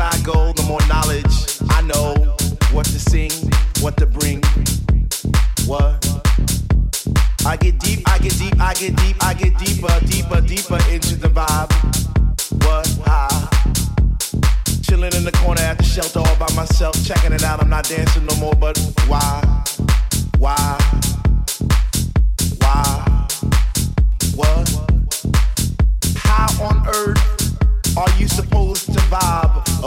I go, the more knowledge I know what to sing, what to bring. What? I get deep, I get deep, I get deep, I get deeper, deeper, deeper into the vibe. What? Ah. Chilling in the corner at the shelter all by myself, checking it out. I'm not dancing no more, but why? Why? Why? What? How on earth are you supposed to vibe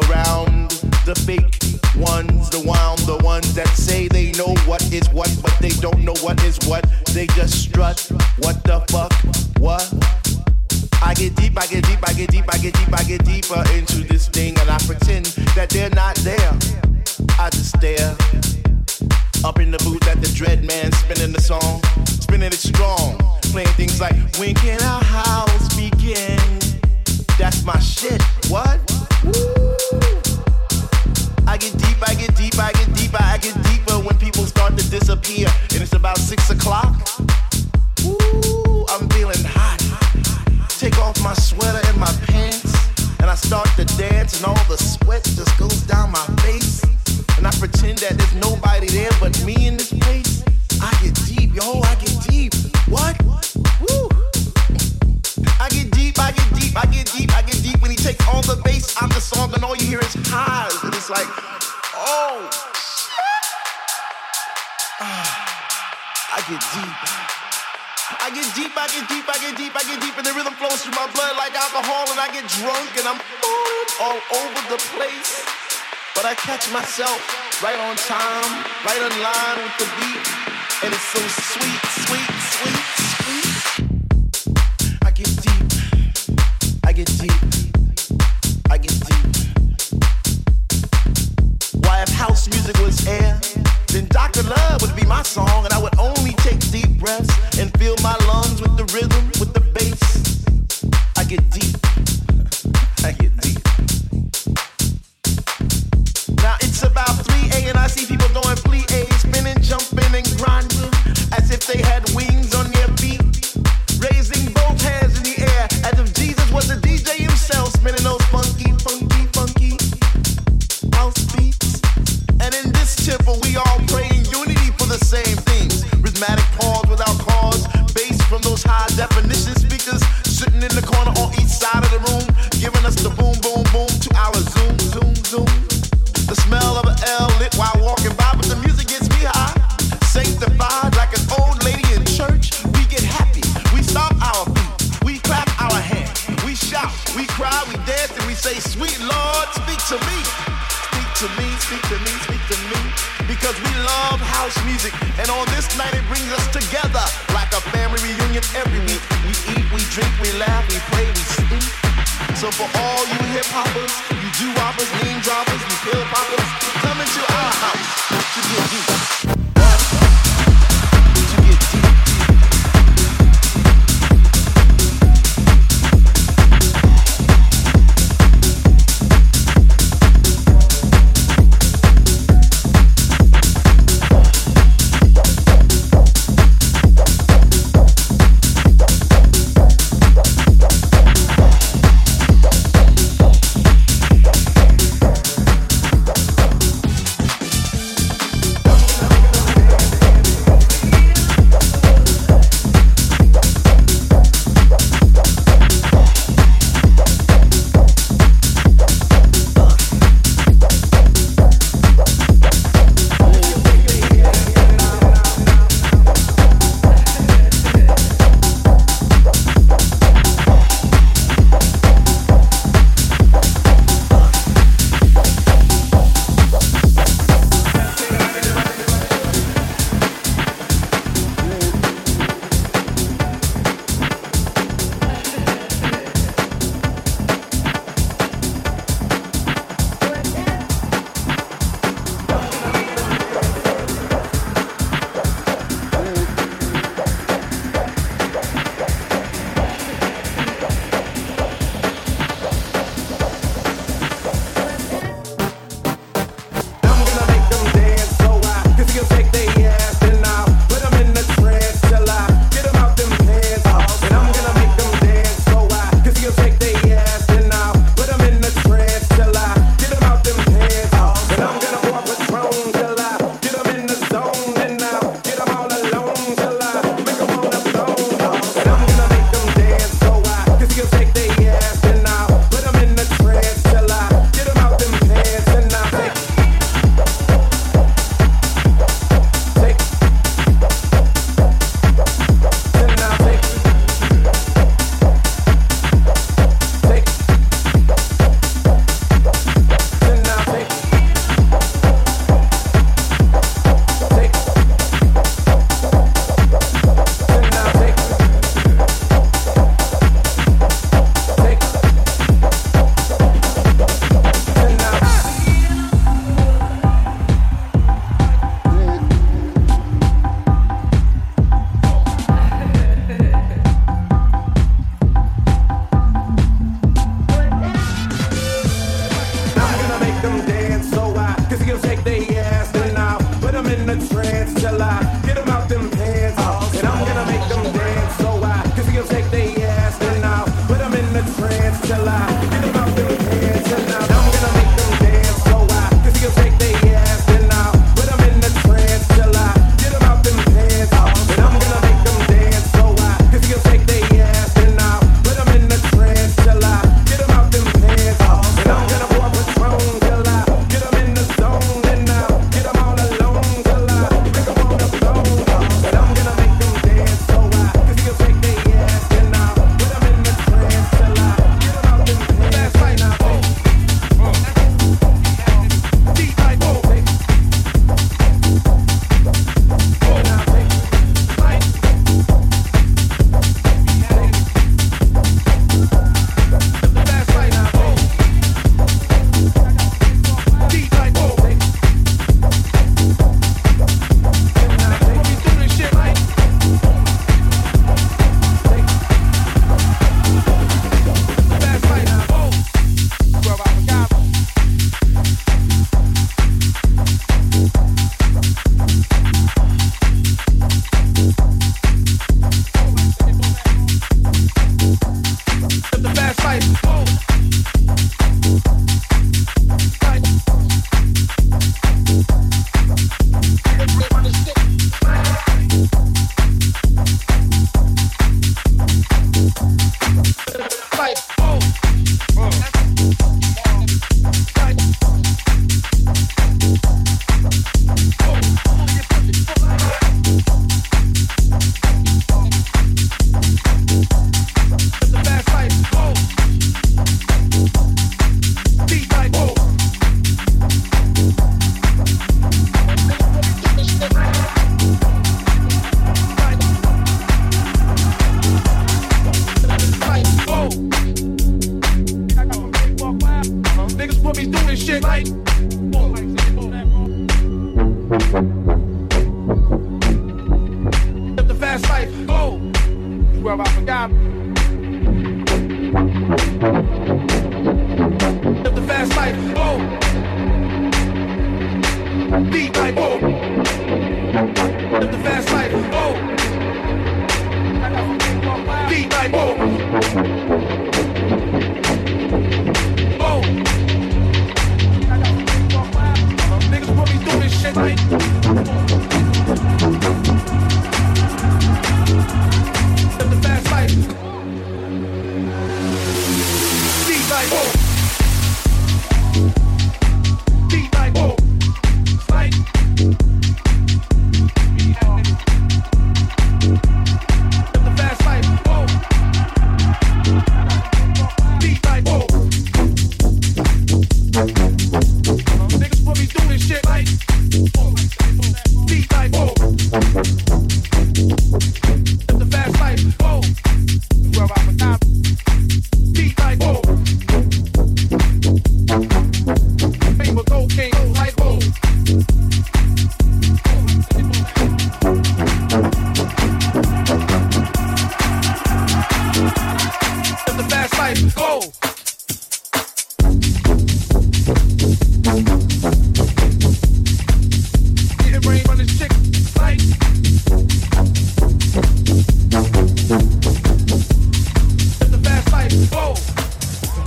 around the fake ones, the one, the ones that say they know what is what, but they don't know what is what? They just strut. What the fuck? What? I get deep, I get deep, I get deep, I get deep, I get deeper into this thing, and I pretend that they're not there. I just stare. Up in the booth at the Dread Man, spinning the song, spinning it strong, playing things like When can our house begin? That's my shit. What? Woo. I get deep, I get deep, I get deeper, I get deeper when people start to disappear, and it's about six o'clock. Ooh, I'm feeling hot. Take off my sweater and my pants, and I start to dance, and all the sweat just goes down my face. And I pretend that there's nobody there but me in this place. I get deep, yo, I get deep. What? I get deep, I get deep, I get deep, I get deep when he takes all the bass out the song, and all you hear is highs, and it's like, oh. I get deep. I get deep, I get deep, I get deep, I get deep, and the rhythm flows through my blood like alcohol, and I get drunk, and I'm all over the place. But I catch myself right on time, right on line with the beat, and it's so sweet, sweet, sweet, sweet. Get deep, I get deep. Why, if house music was air, then Dr. Love would be my song, and I would only take deep breaths and fill my lungs with the rhythm, with the bass. I get deep.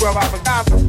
Where I forgot.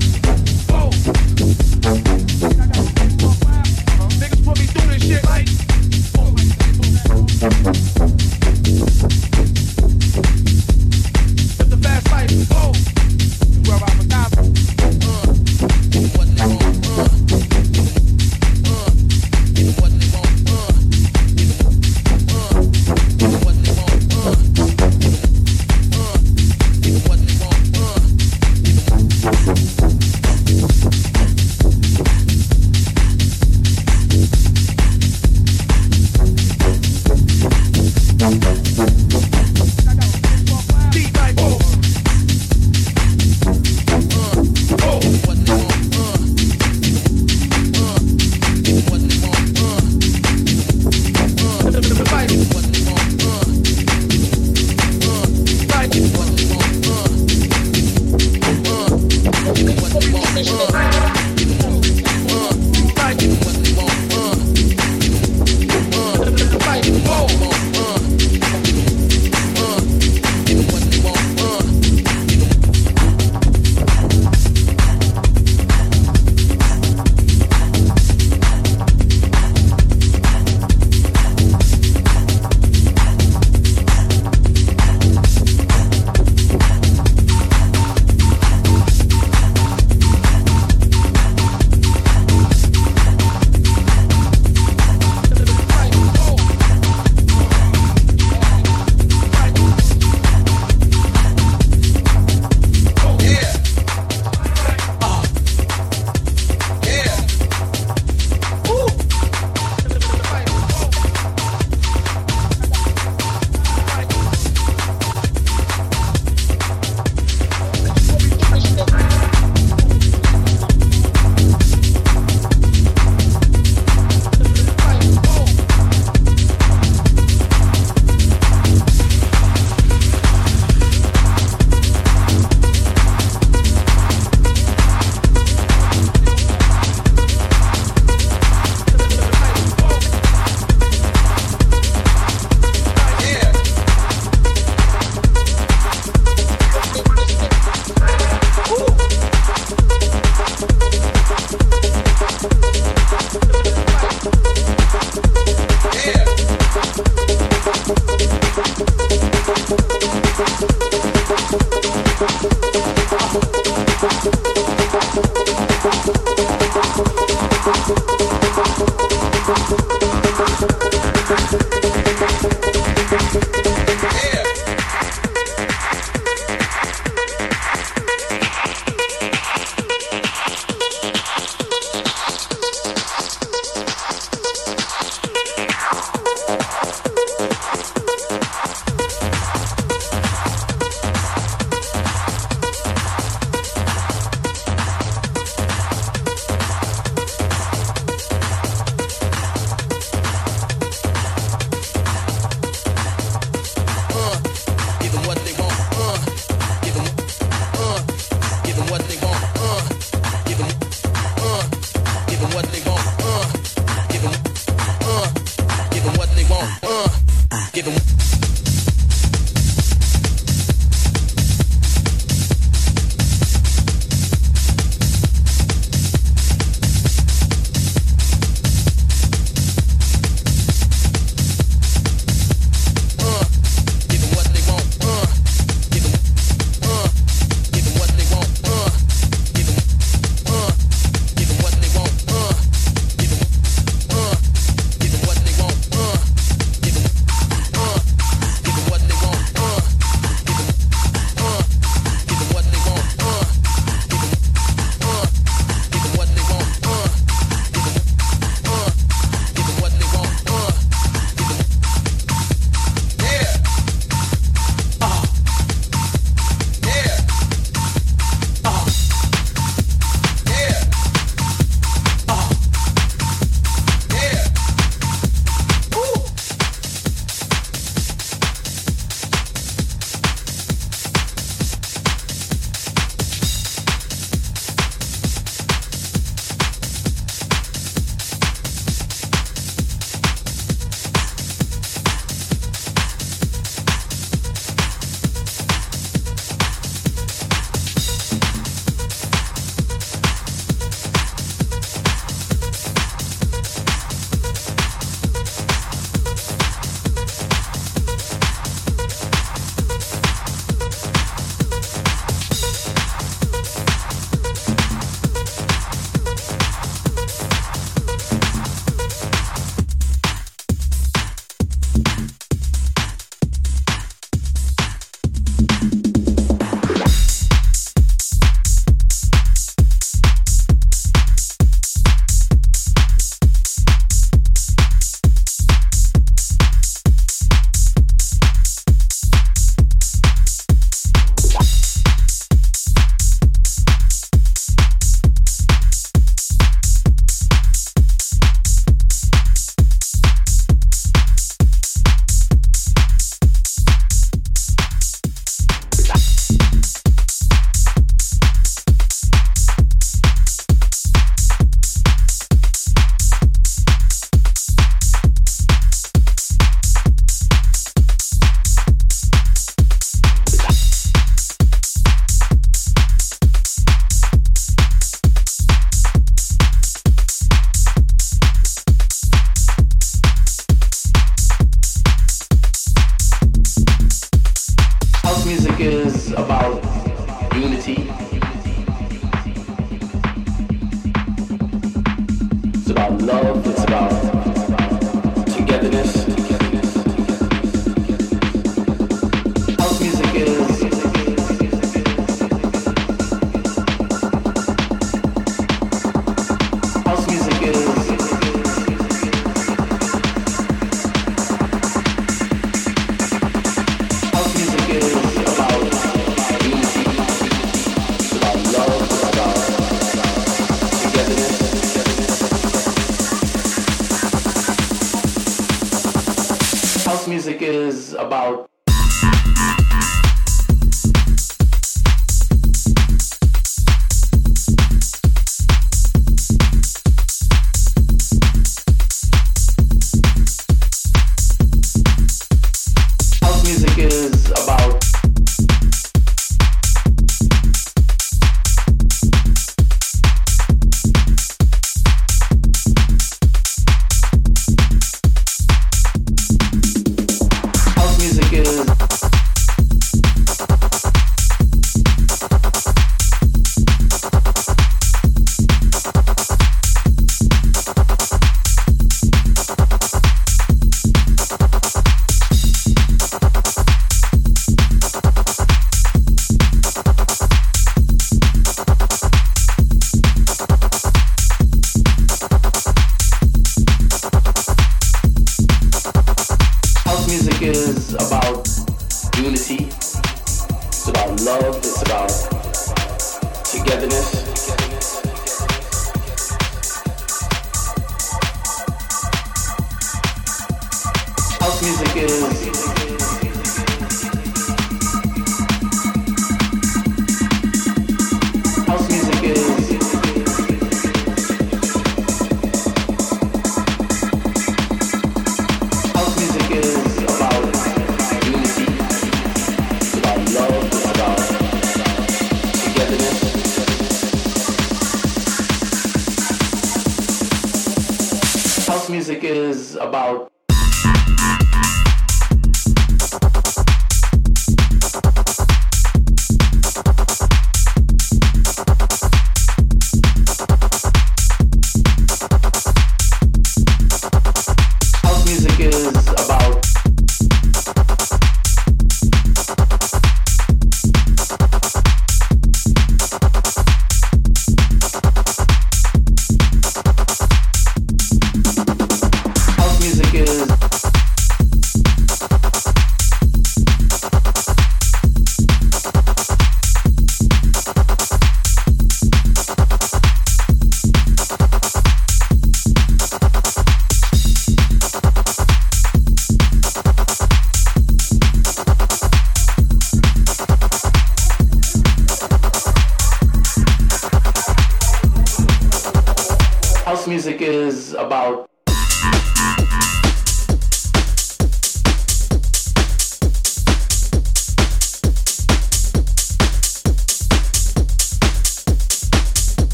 house music is about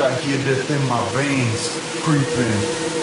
I hear death in my veins creeping.